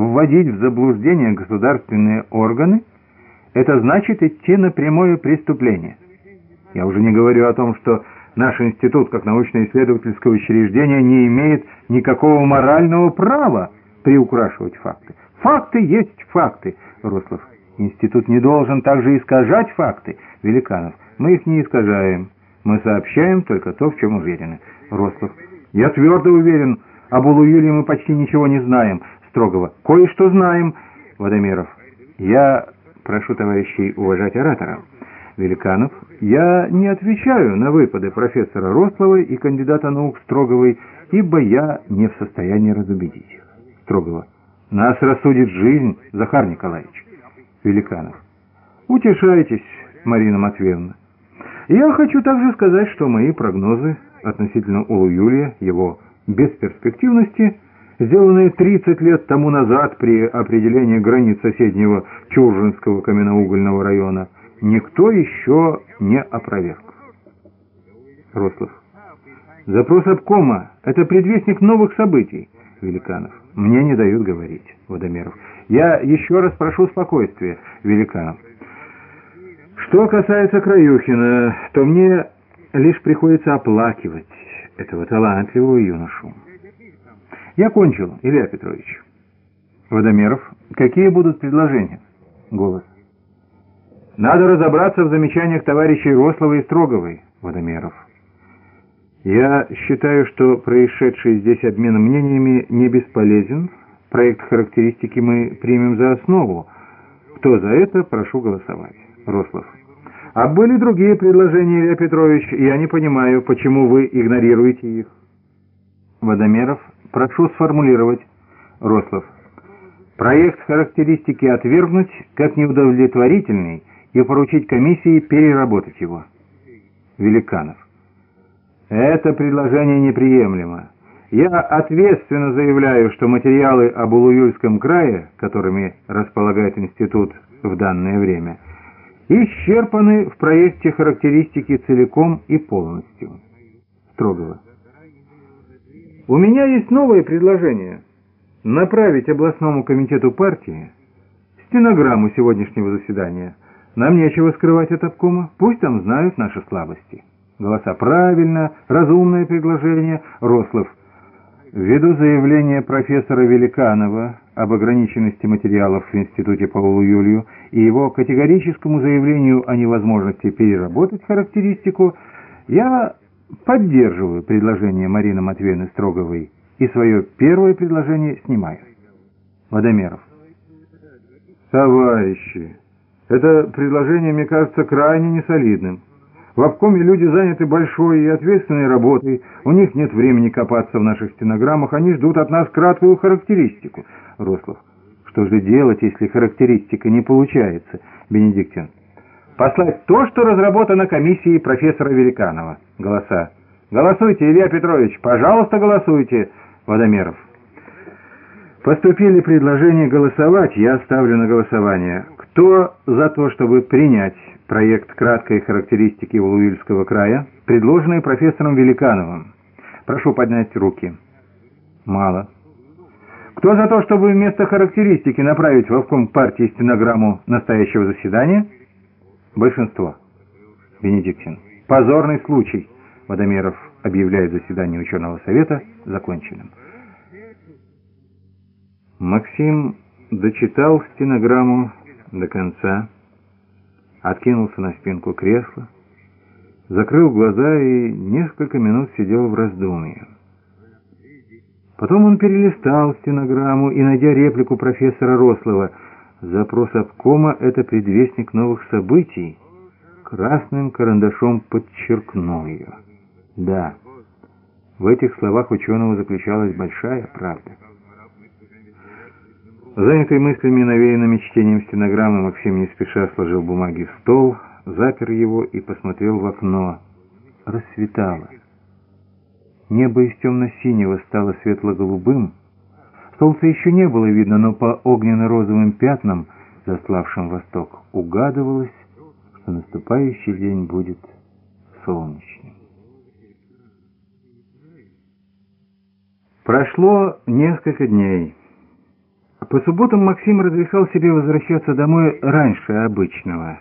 вводить в заблуждение государственные органы – это значит идти на прямое преступление. Я уже не говорю о том, что наш институт, как научно-исследовательское учреждение, не имеет никакого морального права приукрашивать факты. Факты есть факты, Рослов. Институт не должен также искажать факты, Великанов. Мы их не искажаем. Мы сообщаем только то, в чем уверены. Рослов. Я твердо уверен, об Улуюле мы почти ничего не знаем. Строгова. Кое-что знаем. Водомеров. Я прошу товарищей уважать оратора. Великанов. Я не отвечаю на выпады профессора Рослова и кандидата наук Строговой, ибо я не в состоянии разубедить их. Строгова. Нас рассудит жизнь, Захар Николаевич. Великанов. Утешайтесь, Марина Матвеевна. Я хочу также сказать, что мои прогнозы относительно Улу Юлия, его бесперспективности, сделанные 30 лет тому назад при определении границ соседнего Чуржинского каменноугольного района, никто еще не опроверг. Рослов. Запрос обкома – это предвестник новых событий. Великанов. Мне не дают говорить. Водомеров. Я еще раз прошу спокойствия. Великанов. Что касается Краюхина, то мне лишь приходится оплакивать этого талантливого юношу. Я кончил, Илья Петрович. Водомеров, какие будут предложения? Голос. Надо разобраться в замечаниях товарищей Рослова и Строговой. Водомеров. Я считаю, что происшедший здесь обмен мнениями не бесполезен. Проект характеристики мы примем за основу. Кто за это, прошу голосовать. Рослов. А были другие предложения, Илья Петрович, я не понимаю, почему вы игнорируете их. Водомеров, прошу сформулировать. Рослов. Проект характеристики отвергнуть как неудовлетворительный и поручить комиссии переработать его. Великанов. Это предложение неприемлемо. Я ответственно заявляю, что материалы об Улуюльском крае, которыми располагает институт в данное время – исчерпаны в проекте характеристики целиком и полностью. Строгова. У меня есть новое предложение. Направить областному комитету партии стенограмму сегодняшнего заседания. Нам нечего скрывать от обкома, пусть там знают наши слабости. Голоса правильно, разумное предложение. Рослов. Ввиду заявления профессора Великанова об ограниченности материалов в Институте Паулу Юлию и его категорическому заявлению о невозможности переработать характеристику, я поддерживаю предложение Марины Матвеевны Строговой и свое первое предложение снимаю. Водомеров. Товарищи, это предложение мне кажется крайне несолидным. В обкоме люди заняты большой и ответственной работой, у них нет времени копаться в наших стенограммах, они ждут от нас краткую характеристику. Рослов. Что же делать, если характеристика не получается? Бенедиктин. Послать то, что разработано комиссией профессора Великанова. Голоса. Голосуйте, Илья Петрович, пожалуйста, голосуйте. Водомеров. Поступили предложения голосовать, я ставлю на голосование. Кто за то, чтобы принять проект краткой характеристики Валуильского края, предложенный профессором Великановым? Прошу поднять руки. Мало. Кто за то, чтобы вместо характеристики направить в обком партии стенограмму настоящего заседания? Большинство. Бенедиктин. Позорный случай. Водомеров объявляет заседание ученого совета законченным. Максим дочитал стенограмму до конца, откинулся на спинку кресла, закрыл глаза и несколько минут сидел в раздумье. Потом он перелистал стенограмму и, найдя реплику профессора Рослова, запрос обкома — это предвестник новых событий, красным карандашом подчеркнул ее. Да, в этих словах ученого заключалась большая правда. Занятый мыслями, навеянными чтением стенограммы, Максим не спеша сложил бумаги в стол, запер его и посмотрел в окно. Рассветало. Небо из темно-синего стало светло-голубым. Солнца еще не было видно, но по огненно-розовым пятнам, заславшим восток, угадывалось, что наступающий день будет солнечным. Прошло несколько дней. По субботам Максим разрешал себе возвращаться домой раньше обычного.